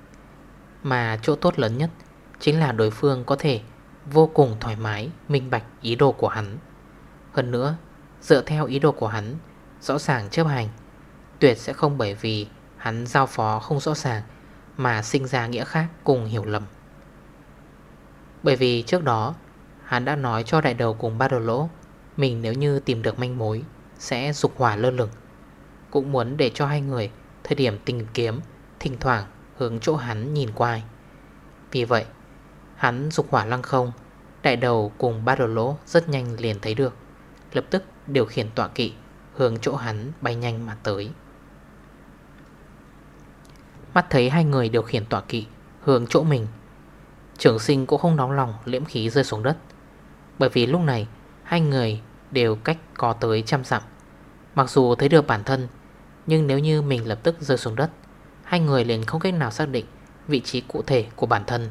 Mà chỗ tốt lớn nhất Chính là đối phương có thể Vô cùng thoải mái, Minh bạch ý đồ của hắn. Hơn nữa Dựa theo ý đồ của hắn, Rõ ràng chấp hành. Tuyệt sẽ không bởi vì hắn giao phó không rõ ràng Mà sinh ra nghĩa khác cùng hiểu lầm. Bởi vì trước đó, Hắn đã nói cho đại đầu cùng ba đồ lỗ, Mình nếu như tìm được manh mối, Sẽ dục hỏa lơ lửng. Cũng muốn để cho hai người Thời điểm tìm kiếm, Thỉnh thoảng hướng chỗ hắn nhìn qua Vì vậy, Hắn dục hỏa lăng không, Đại đầu cùng ba đồ lỗ rất nhanh liền thấy được. Lập tức điều khiển tọa kỵ, Hướng chỗ hắn bay nhanh mà tới. Mắt thấy hai người điều khiển tọa kỵ, Hướng chỗ mình Trưởng sinh cũng không nóng lòng, liễm khí rơi xuống đất. Bởi vì lúc này, Hai người đều cách có tới trăm dặm. Mặc dù thấy được bản thân, Nhưng nếu như mình lập tức rơi xuống đất, Hai người liền không cách nào xác định Vị trí cụ thể của bản thân,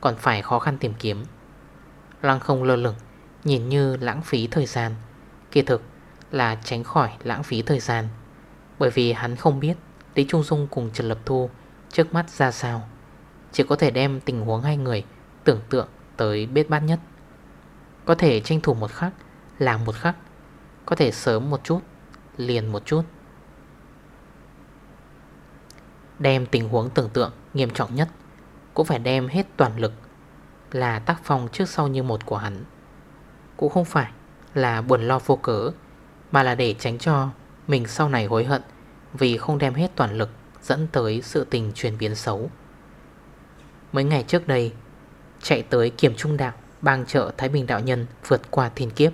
Còn phải khó khăn tìm kiếm. Lăng không lơ lửng, Nhìn như lãng phí thời gian. Kỳ thực là tránh khỏi lãng phí thời gian, Bởi vì hắn không biết Lý Trung Dung cùng Trần Lập Thu Trước mắt ra sao. Chỉ có thể đem tình huống hai người Tưởng tượng tới bết bát nhất. Có thể tranh thủ một khắc Là một khắc, Có thể sớm một chút, Liền một chút. Đem tình huống tưởng tượng nghiêm trọng nhất, Cũng phải đem hết toàn lực Là tác phong trước sau như một của hắn. Cũng không phải là buồn lo vô cớ, Mà là để tránh cho Mình sau này hối hận Vì không đem hết toàn lực Dẫn tới sự tình chuyển biến xấu. Mấy ngày trước đây, Chạy tới kiểm trung đạo, Bang chợ Thái Bình Đạo Nhân Vượt qua thiên kiếp.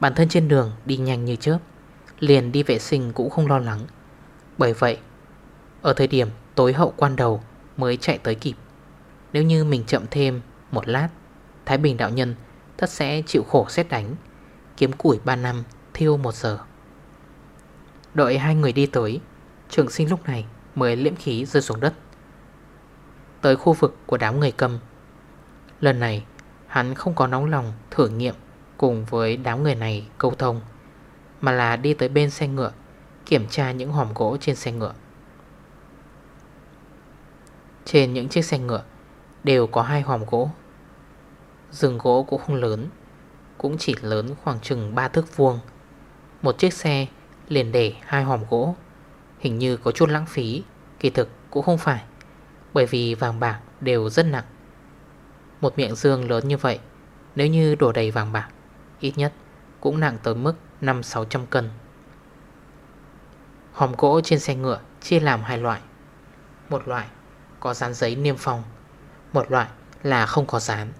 Bản thân trên đường đi nhanh như chớp, Liền đi vệ sinh cũng không lo lắng. Bởi vậy, Ở thời điểm tối hậu quan đầu Mới chạy tới kịp. Nếu như mình chậm thêm một lát, Thái Bình Đạo Nhân Tất sẽ chịu khổ xét đánh. Kiếm củi 3 năm, thiêu 1 giờ. Đợi hai người đi tới, Trường sinh lúc này mới liễm khí rơi xuống đất. Tới khu vực của đám người cầm, Lần này hắn không có nóng lòng thử nghiệm Cùng với đám người này câu thông, Mà là đi tới bên xe ngựa, Kiểm tra những hòm gỗ trên xe ngựa. Trên những chiếc xe ngựa Đều có hai hòm gỗ. Rừng gỗ cũng không lớn cũng chỉ lớn khoảng chừng 3 thước vuông. Một chiếc xe liền để hai hòm gỗ. Hình như có chút lãng phí, Kỳ thực cũng không phải, Bởi vì vàng bạc đều rất nặng. Một miệng dương lớn như vậy, Nếu như đổ đầy vàng bạc, Ít nhất cũng nặng tới mức 5-600 cân. Hòm gỗ trên xe ngựa chia làm hai loại. Một loại có dán giấy niêm phong, Một loại là không có dán.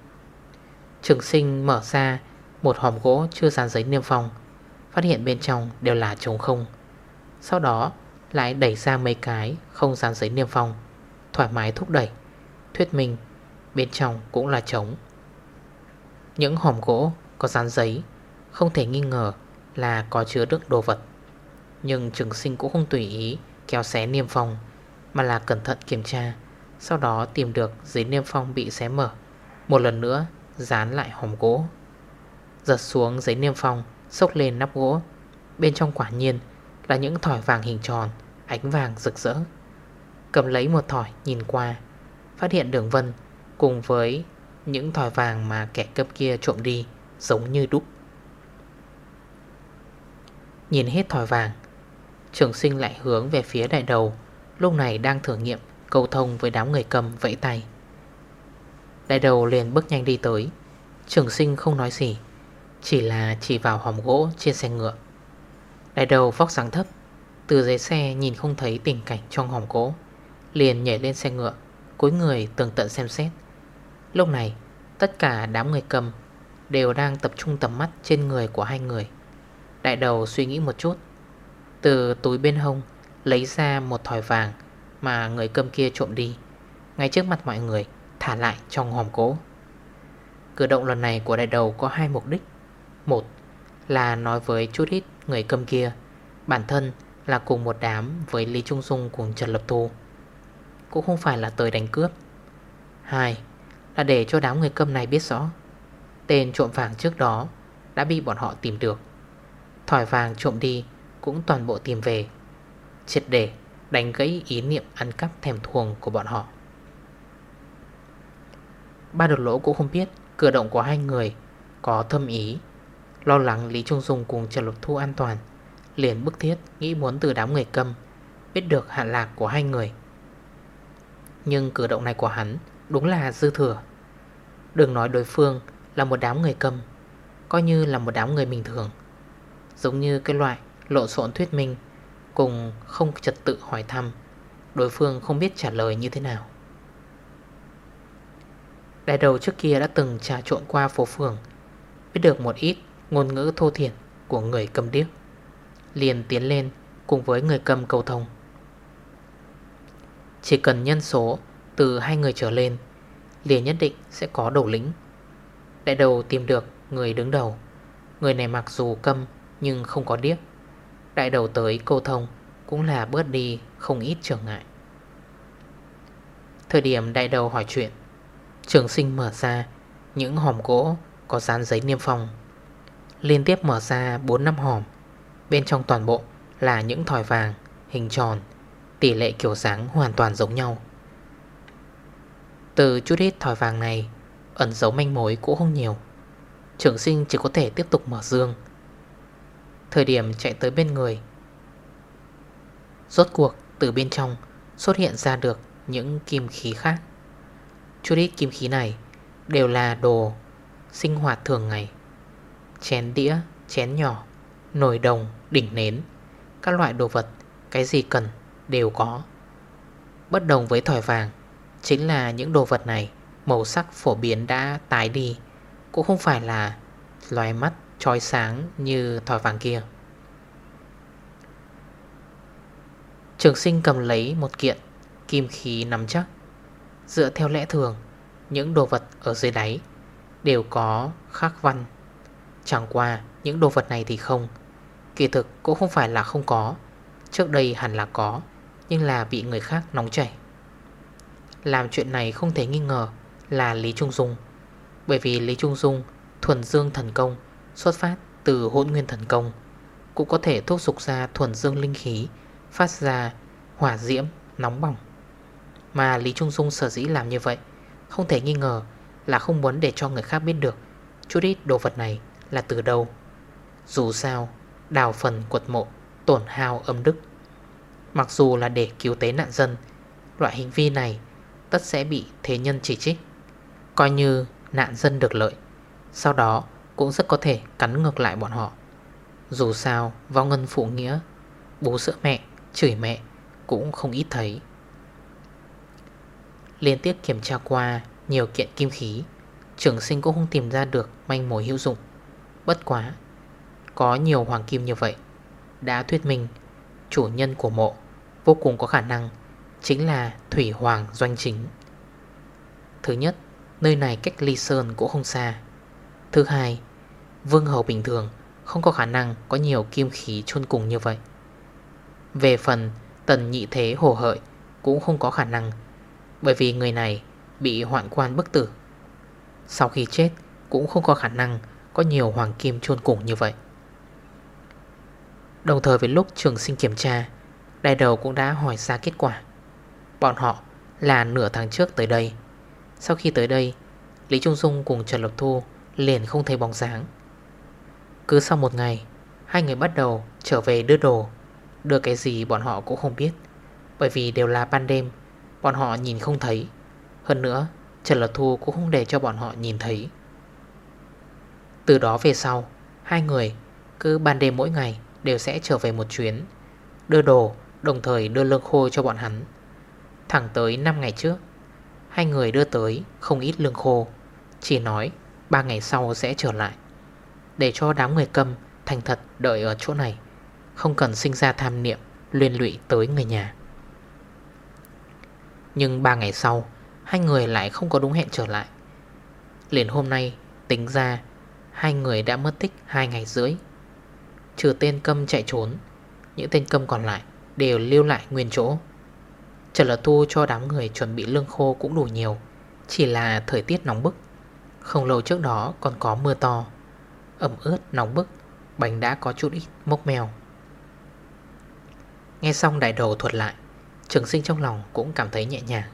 Trường sinh mở ra một hòm gỗ chưa dán giấy niêm phong, Phát hiện bên trong đều là trống không. Sau đó, lại đẩy ra mấy cái không dán giấy niêm phong, Thoải mái thúc đẩy, Thuyết minh bên trong cũng là trống. Những hòm gỗ có dán giấy Không thể nghi ngờ là có chứa đựng đồ vật. Nhưng trường sinh cũng không tùy ý kéo xé niêm phong, Mà là cẩn thận kiểm tra, Sau đó tìm được giấy niêm phong bị xé mở. Một lần nữa dán lại hòm gỗ. Giật xuống giấy niêm phong, Xốc lên nắp gỗ. Bên trong quả nhiên là những thỏi vàng hình tròn, Ánh vàng rực rỡ. Cầm lấy một thỏi, nhìn qua, Phát hiện đường vân Cùng với những thỏi vàng mà kẻ cấp kia trộm đi Giống như đúc. Nhìn hết thỏi vàng, Trường sinh lại hướng về phía đại đầu, Lúc này đang thử nghiệm Cầu thông với đám người cầm vẫy tay. Đại đầu liền bước nhanh đi tới, Trường sinh không nói gì. Chỉ là chỉ vào hòm gỗ trên xe ngựa. Đại đầu vóc sáng thấp, Từ dưới xe nhìn không thấy tình cảnh trong hòm gỗ, Liền nhảy lên xe ngựa, Cúi người tường tận xem xét. Lúc này, tất cả đám người cầm Đều đang tập trung tầm mắt trên người của hai người. Đại đầu suy nghĩ một chút, Từ túi bên hông Lấy ra một thỏi vàng Mà người cầm kia trộm đi, Ngay trước mặt mọi người, Thả lại trong hòm gỗ. Cử động lần này của đại đầu có hai mục đích. Một là nói với chút ít người cầm kia, Bản thân là cùng một đám với Lý Trung Dung cùng Trần Lập Thu. Cũng không phải là tới đánh cướp. Hai là để cho đám người cầm này biết rõ, Tên trộm vàng trước đó đã bị bọn họ tìm được. Thỏi vàng trộm đi cũng toàn bộ tìm về, Triệt để đánh gãy ý niệm ăn cắp thèm thuồng của bọn họ. Ba đột lỗ cũng không biết, cử động của hai người có thâm ý Lo lắng Lý Trung Dung cùng Trần Lục Thu an toàn, Liền bức thiết nghĩ muốn từ đám người câm Biết được hạ lạc của hai người. Nhưng cử động này của hắn Đúng là dư thừa. Đừng nói đối phương là một đám người câm, Coi như là một đám người bình thường. Giống như cái loại lộ xộn thuyết minh Cùng không trật tự hỏi thăm, Đối phương không biết trả lời như thế nào. Đại đầu trước kia đã từng trà trộn qua phố phường, Biết được một ít ngôn ngữ thô thiển của người cầm điếc. Liền tiến lên cùng với người cầm cầu thông Chỉ cần nhân số từ hai người trở lên, Liền nhất định sẽ có đầu lĩnh Đại đầu tìm được người đứng đầu. Người này mặc dù câm nhưng không có điếc. Đại đầu tới câu thông cũng là bớt đi không ít trở ngại. Thời điểm đại đầu hỏi chuyện, Trường sinh mở ra, những hòm gỗ có dán giấy niêm phong. Liên tiếp mở ra 4 năm hòm. Bên trong toàn bộ là những thỏi vàng, hình tròn Tỷ lệ kiểu dáng hoàn toàn giống nhau. Từ chút ít thỏi vàng này Ẩn dấu manh mối cũng không nhiều. Trường sinh chỉ có thể tiếp tục mở dương. Thời điểm chạy tới bên người Rốt cuộc từ bên trong xuất hiện ra được những kim khí khác. Chút ít kim khí này đều là đồ sinh hoạt thường ngày. Chén đĩa, chén nhỏ, nồi đồng, đỉnh nến. Các loại đồ vật, cái gì cần đều có. Bất đồng với thỏi vàng Chính là những đồ vật này Màu sắc phổ biến đã tái đi. Cũng không phải là loài mắt trói sáng như thỏi vàng kia. Trường sinh cầm lấy một kiện Kim khí nắm chắc. Dựa theo lẽ thường Những đồ vật ở dưới đáy Đều có khắc văn. Chẳng qua, những đồ vật này thì không. Kỳ thực cũng không phải là không có. Trước đây hẳn là có, Nhưng là bị người khác nóng chảy. Làm chuyện này không thể nghi ngờ Là Lý Trung Dung. Bởi vì Lý Trung Dung Thuần dương thần công, Xuất phát từ hỗn nguyên thần công, Cũng có thể thúc dục ra thuần dương linh khí, Phát ra hỏa diễm nóng bỏng. Mà Lý Trung Dung sở dĩ làm như vậy, Không thể nghi ngờ là không muốn để cho người khác biết được Chút ít đồ vật này là từ đâu? Dù sao Đào phần quật mộ Tổn hao âm đức. Mặc dù là để cứu tế nạn dân Loại hình vi này Tất sẽ bị thế nhân chỉ trích. Coi như nạn dân được lợi Sau đó cũng rất có thể cắn ngược lại bọn họ. Dù sao Vào ngân phụ nghĩa bú sữa mẹ, chửi mẹ Cũng không ít thấy. Liên tiếp kiểm tra qua Nhiều kiện kim khí Trường sinh cũng không tìm ra được manh mối hữu dụng. Bất quá, Có nhiều hoàng kim như vậy, Đã thuyết minh Chủ nhân của mộ Vô cùng có khả năng Chính là Thủy Hoàng Doanh Chính. Thứ nhất, Nơi này cách Ly Sơn cũng không xa. Thứ hai, Vương Hầu bình thường Không có khả năng có nhiều kim khí chôn cùng như vậy. Về phần Tần nhị thế hồ hợi Cũng không có khả năng, Bởi vì người này bị hoạn quan bức tử. Sau khi chết Cũng không có khả năng có nhiều hoàng kim chôn cùng như vậy. Đồng thời với lúc trường sinh kiểm tra, Đại đầu cũng đã hỏi ra kết quả. Bọn họ là nửa tháng trước tới đây. Sau khi tới đây, Lý Trung Dung cùng Trần Lộc Thu Liền không thấy bóng dáng. Cứ sau một ngày, Hai người bắt đầu trở về đưa đồ. Đưa cái gì bọn họ cũng không biết, Bởi vì đều là ban đêm, Bọn họ nhìn không thấy. Hơn nữa, Trần Lộc Thu cũng không để cho bọn họ nhìn thấy từ đó về sau, Hai người cứ ban đêm mỗi ngày Đều sẽ trở về một chuyến, Đưa đồ, đồng thời đưa lương khô cho bọn hắn. Thẳng tới 5 ngày trước, Hai người đưa tới không ít lương khô, Chỉ nói 3 ngày sau sẽ trở lại, Để cho đám người câm Thành thật đợi ở chỗ này, Không cần sinh ra tham niệm, Liên lụy tới người nhà. Nhưng 3 ngày sau, Hai người lại không có đúng hẹn trở lại. Liền hôm nay, tính ra Hai người đã mất tích hai ngày rưỡi. Trừ tên câm chạy trốn, Những tên câm còn lại Đều lưu lại nguyên chỗ. Trần Lật Tu cho đám người chuẩn bị lương khô cũng đủ nhiều, Chỉ là thời tiết nóng bức. Không lâu trước đó còn có mưa to, Ẩm ướt nóng bức, Bánh đã có chút ít mốc mèo Nghe xong đại đầu thuật lại, Trường sinh trong lòng cũng cảm thấy nhẹ nhàng.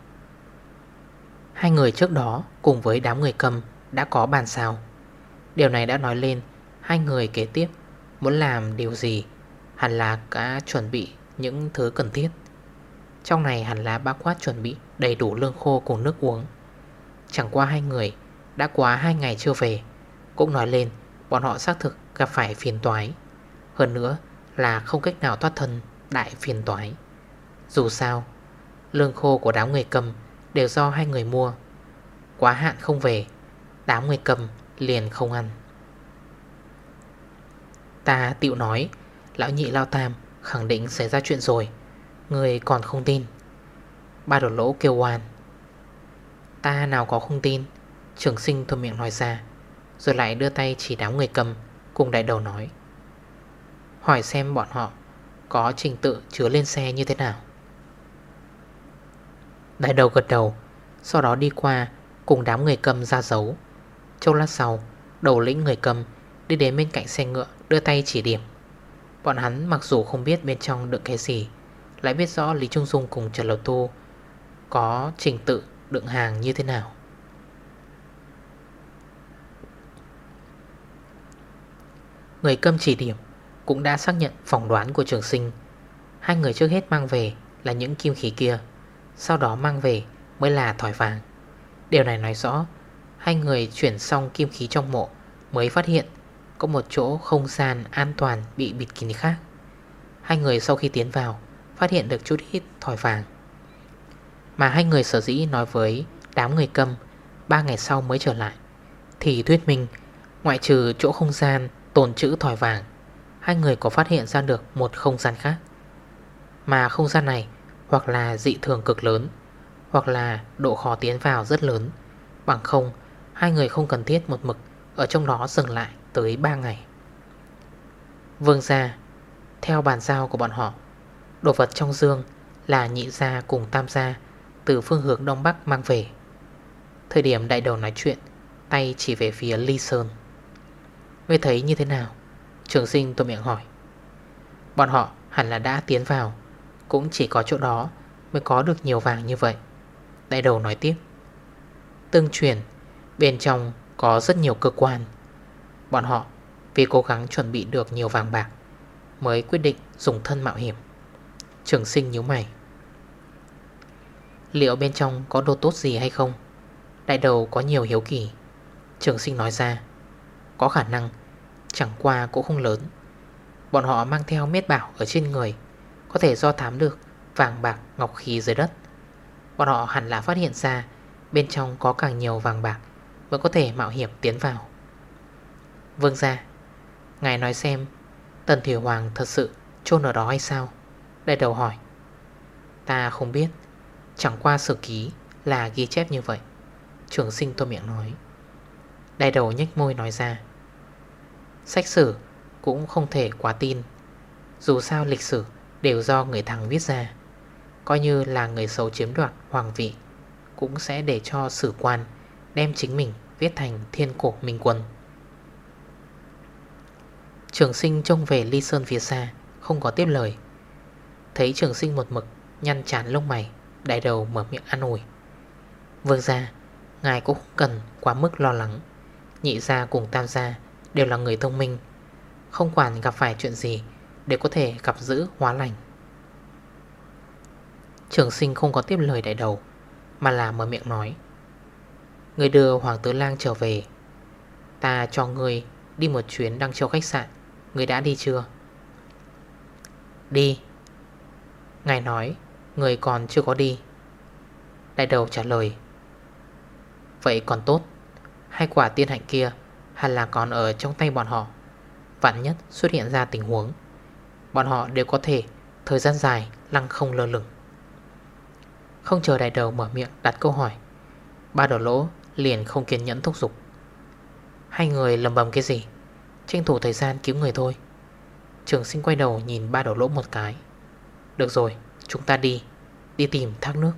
Hai người trước đó cùng với đám người cầm đã có bàn sao. Điều này đã nói lên, Hai người kế tiếp Muốn làm điều gì, Hẳn là đã chuẩn bị những thứ cần thiết. Trong này hẳn là bác quát chuẩn bị Đầy đủ lương khô cùng nước uống. Chẳng qua hai người Đã quá hai ngày chưa về, Cũng nói lên bọn họ xác thực gặp phải phiền toái. Hơn nữa là không cách nào thoát thân đại phiền toái. Dù sao, Lương khô của đám người cầm Đều do hai người mua. Quá hạn không về, Đám người cầm liền không ăn. Ta tiệu nói, Lão nhị lao tam khẳng định xảy ra chuyện rồi, Người còn không tin. Ba đột lỗ kêu oan. Ta nào có không tin? Trường sinh thôi miệng nói ra, Rồi lại đưa tay chỉ đám người cầm, Cùng đại đầu nói. Hỏi xem bọn họ Có trình tự chứa lên xe như thế nào. Đại đầu gật đầu, Sau đó đi qua Cùng đám người cầm ra dấu. Châu lát sau, Đầu lĩnh người cầm Đi đến bên cạnh xe ngựa, Đưa tay chỉ điểm. Bọn hắn mặc dù không biết bên trong đựng cái gì, Lại biết rõ Lý Trung Dung cùng Trần Lầu Tu Có trình tự đựng hàng như thế nào. Người câm chỉ điểm Cũng đã xác nhận phỏng đoán của trường sinh. Hai người trước hết mang về Là những kim khí kia, Sau đó mang về mới là thỏi vàng. Điều này nói rõ Hai người chuyển xong kim khí trong mộ, Mới phát hiện Có một chỗ không gian an toàn bị bịt kín khác. Hai người sau khi tiến vào, Phát hiện được chút ít thỏi vàng. Mà hai người sở dĩ nói với Đám người cầm Ba ngày sau mới trở lại, Thì thuyết minh Ngoại trừ chỗ không gian tồn trữ thỏi vàng, Hai người có phát hiện ra được một không gian khác. Mà không gian này Hoặc là dị thường cực lớn, Hoặc là độ khó tiến vào rất lớn, Bằng không Hai người không cần thiết một mực, Ở trong đó dừng lại tới 3 ngày. Vương gia, Theo bàn giao của bọn họ, Đồ vật trong dương là nhị gia cùng tam gia Từ phương hướng Đông Bắc mang về. Thời điểm đại đầu nói chuyện, Tay chỉ về phía Ly Sơn. Ngươi thấy như thế nào? Trường sinh tôi miệng hỏi. Bọn họ hẳn là đã tiến vào, Cũng chỉ có chỗ đó Mới có được nhiều vàng như vậy. Đại đầu nói tiếp. Tương truyền Bên trong có rất nhiều cơ quan. Bọn họ vì cố gắng chuẩn bị được nhiều vàng bạc Mới quyết định dùng thân mạo hiểm. Trường sinh nhíu mày. Liệu bên trong có đồ tốt gì hay không? Đại đầu có nhiều hiếu kỳ. Trường sinh nói ra, Có khả năng, Chẳng qua cũng không lớn. Bọn họ mang theo mết bảo ở trên người, Có thể do thám được vàng bạc, ngọc khí dưới đất. Bọn họ hẳn là phát hiện ra Bên trong có càng nhiều vàng bạc vẫn có thể mạo hiểm tiến vào. Vương ra Ngài nói xem, Tần Thủy Hoàng thật sự chôn ở đó hay sao? Đại đầu hỏi. Ta không biết, Chẳng qua sử ký là ghi chép như vậy. Trường sinh tôi miệng nói. Đại đầu nhếch môi nói ra. Sách sử cũng không thể quá tin. Dù sao lịch sử đều do người thằng viết ra. Coi như là người xấu chiếm đoạt hoàng vị Cũng sẽ để cho sử quan Đem chính mình viết thành thiên cổ minh quân. Trường sinh trông về ly sơn phía xa, Không có tiếp lời. Thấy trường sinh một mực Nhăn chán lông mày, Đại đầu mở miệng ăn ủi. Vương ra Ngài cũng không cần quá mức lo lắng. Nhị ra cùng tam gia Đều là người thông minh, Không quản gặp phải chuyện gì Đều có thể gặp giữ hóa lành. Trường sinh không có tiếp lời đại đầu, Mà là mở miệng nói Người đưa Hoàng Tứ Lang trở về. Ta cho người đi một chuyến đăng châu khách sạn. Người đã đi chưa? Đi. Ngài nói, Người còn chưa có đi. Đại đầu trả lời, Vậy còn tốt. Hai quả tiên hạnh kia Hẳn là còn ở trong tay bọn họ. Vạn nhất xuất hiện ra tình huống, Bọn họ đều có thể Thời gian dài lăng không lơ lửng. Không chờ đại đầu mở miệng đặt câu hỏi, Ba đổ lỗ liền không kiên nhẫn thúc giục. Hai người lầm bầm cái gì? Tranh thủ thời gian cứu người thôi. Trường sinh quay đầu nhìn ba đổ lỗ một cái. Được rồi, chúng ta đi Đi tìm thác nước.